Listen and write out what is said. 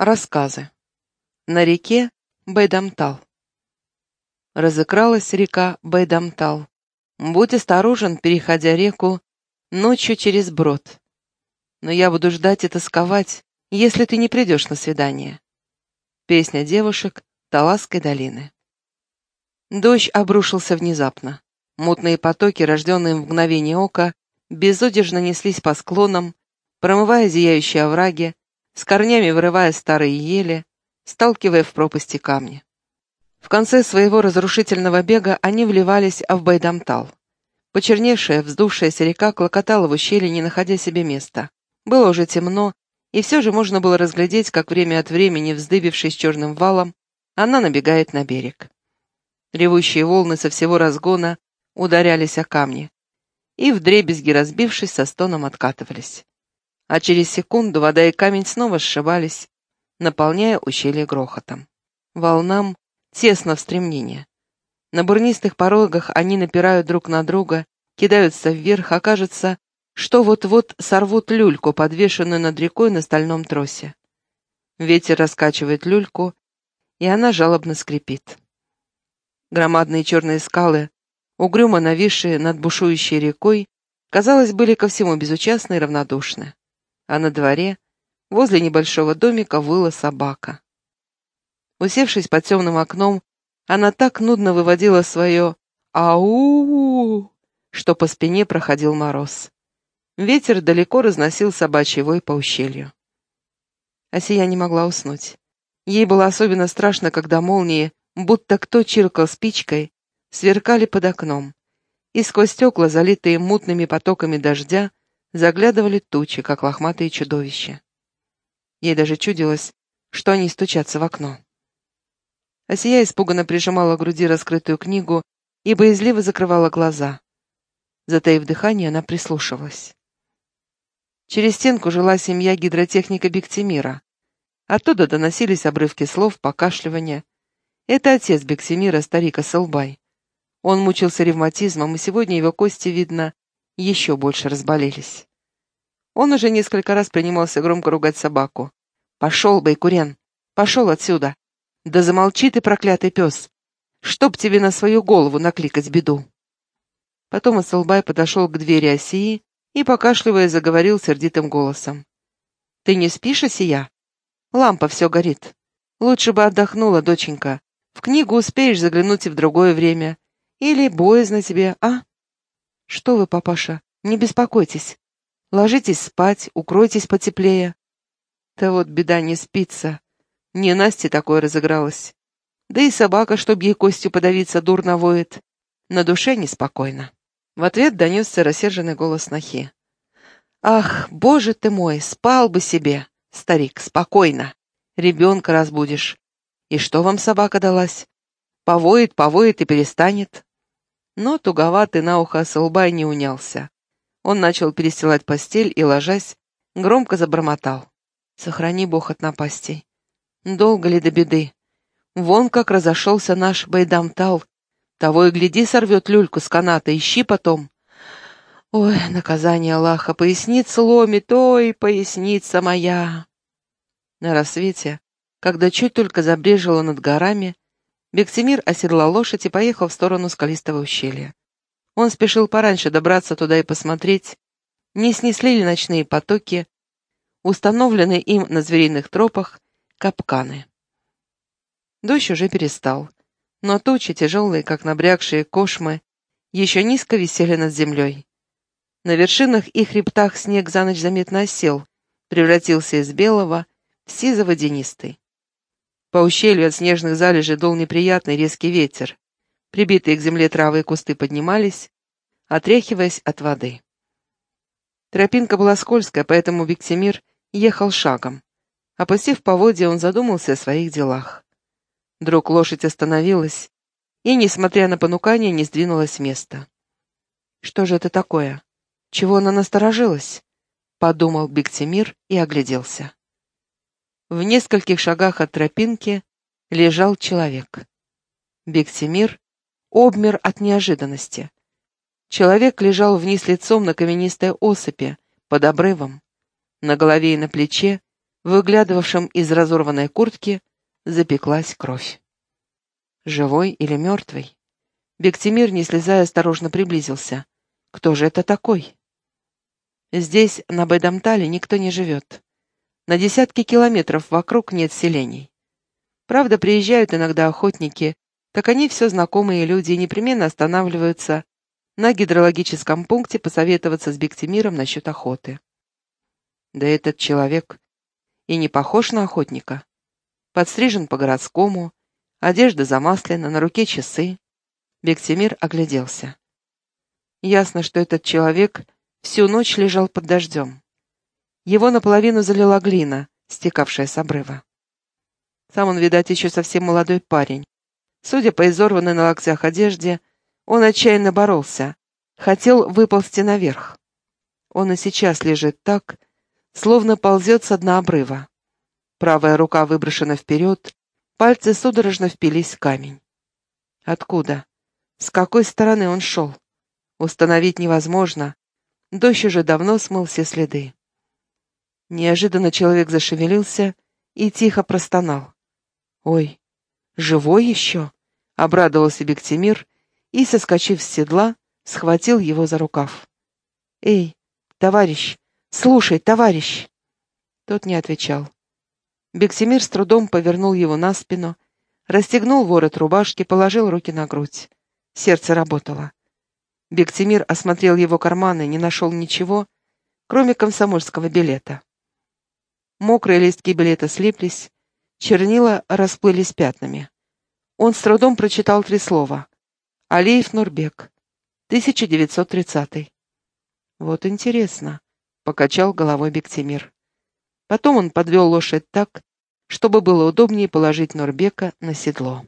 Рассказы. На реке Байдамтал. Разыкралась река Байдамтал. Будь осторожен, переходя реку, ночью через брод. Но я буду ждать и тосковать, если ты не придешь на свидание. Песня девушек Таласской долины. Дождь обрушился внезапно. Мутные потоки, рожденные в мгновение ока, безудержно неслись по склонам, промывая зияющие овраги, с корнями вырывая старые ели, сталкивая в пропасти камни. В конце своего разрушительного бега они вливались в Байдамтал. Почерневшая, вздувшаяся река клокотала в ущелье, не находя себе места. Было уже темно, и все же можно было разглядеть, как время от времени, вздыбившись черным валом, она набегает на берег. Ревущие волны со всего разгона ударялись о камни и, вдребезги разбившись, со стоном откатывались а через секунду вода и камень снова сшивались, наполняя ущелье грохотом. Волнам тесно в стремнении. На бурнистых порогах они напирают друг на друга, кидаются вверх, а кажется, что вот-вот сорвут люльку, подвешенную над рекой на стальном тросе. Ветер раскачивает люльку, и она жалобно скрипит. Громадные черные скалы, угрюмо нависшие над бушующей рекой, казалось, были ко всему безучастны и равнодушны а на дворе, возле небольшого домика, выла собака. Усевшись под темным окном, она так нудно выводила свое «Ау!», что по спине проходил мороз. Ветер далеко разносил собачий вой по ущелью. Асия не могла уснуть. Ей было особенно страшно, когда молнии, будто кто чиркал спичкой, сверкали под окном, и сквозь стекла, залитые мутными потоками дождя, заглядывали тучи, как лохматые чудовища. Ей даже чудилось, что они стучатся в окно. Асия испуганно прижимала к груди раскрытую книгу и боязливо закрывала глаза. Затаив дыхание, она прислушивалась. Через стенку жила семья гидротехника Бектимира. Оттуда доносились обрывки слов, покашливания. Это отец Бектимира, старик Асылбай. Он мучился ревматизмом, и сегодня его кости, видно, еще больше разболелись. Он уже несколько раз принимался громко ругать собаку. «Пошел, Байкурен! Пошел отсюда! Да замолчи ты, проклятый пес! Чтоб тебе на свою голову накликать беду!» Потом Асалбай подошел к двери Осии и, покашливая, заговорил сердитым голосом. «Ты не спишь, Осия? Лампа все горит. Лучше бы отдохнула, доченька. В книгу успеешь заглянуть и в другое время. Или боязно тебе, а?» «Что вы, папаша, не беспокойтесь. Ложитесь спать, укройтесь потеплее». Да вот беда не спится. Не Насте такое разыгралось. Да и собака, чтоб ей костью подавиться, дурно воет. На душе неспокойно. В ответ донесся рассерженный голос Нахи. «Ах, боже ты мой, спал бы себе, старик, спокойно. Ребенка разбудишь. И что вам собака далась? Повоет, повоет и перестанет. Но туговатый на ухо Сылбай не унялся. Он начал перестилать постель и, ложась, громко забормотал. «Сохрани Бог от напастей. Долго ли до беды? Вон как разошелся наш Байдамтал. Того и гляди, сорвет люльку с каната, ищи потом. Ой, наказание Аллаха, поясница ломит, ой, поясница моя!» На рассвете, когда чуть только забрежило над горами, Бектимир оседлал лошадь и поехал в сторону скалистого ущелья. Он спешил пораньше добраться туда и посмотреть, не снесли ли ночные потоки, установленные им на звериных тропах, капканы. Дождь уже перестал, но тучи, тяжелые, как набрякшие кошмы, еще низко висели над землей. На вершинах и хребтах снег за ночь заметно осел, превратился из белого в сизо-водянистый. По ущелью от снежных залежей дул неприятный резкий ветер. Прибитые к земле травы и кусты поднимались, отряхиваясь от воды. Тропинка была скользкая, поэтому Виктимир ехал шагом. Опустив поводья, он задумался о своих делах. Вдруг лошадь остановилась и, несмотря на понукание, не сдвинулась с места. «Что же это такое? Чего она насторожилась?» — подумал Бектимир и огляделся. В нескольких шагах от тропинки лежал человек. Бектимир обмер от неожиданности. Человек лежал вниз лицом на каменистой осыпи, под обрывом. На голове и на плече выглядывавшем из разорванной куртки, запеклась кровь. Живой или мертвый? Бектимир, не слезая, осторожно приблизился. Кто же это такой? Здесь, на Байдамтале, никто не живет. На десятки километров вокруг нет селений. Правда, приезжают иногда охотники, так они все знакомые люди и непременно останавливаются на гидрологическом пункте посоветоваться с Бектимиром насчет охоты. Да этот человек и не похож на охотника. Подстрижен по-городскому, одежда замаслена, на руке часы. Бектимир огляделся. Ясно, что этот человек всю ночь лежал под дождем. Его наполовину залила глина, стекавшая с обрыва. Сам он, видать, еще совсем молодой парень. Судя по изорванной на локтях одежде, он отчаянно боролся, хотел выползти наверх. Он и сейчас лежит так, словно ползет с дна обрыва. Правая рука выброшена вперед, пальцы судорожно впились в камень. Откуда? С какой стороны он шел? Установить невозможно. Дождь уже давно смыл все следы. Неожиданно человек зашевелился и тихо простонал. «Ой, живой еще?» — обрадовался Бектимир и, соскочив с седла, схватил его за рукав. «Эй, товарищ, слушай, товарищ!» Тот не отвечал. Бексимир с трудом повернул его на спину, расстегнул ворот рубашки, положил руки на грудь. Сердце работало. Бектимир осмотрел его карманы, не нашел ничего, кроме комсомольского билета. Мокрые листки билета слиплись, чернила расплылись пятнами. Он с трудом прочитал три слова. «Алиев Нурбек, 1930». «Вот интересно», — покачал головой Бектимир. Потом он подвел лошадь так, чтобы было удобнее положить Норбека на седло.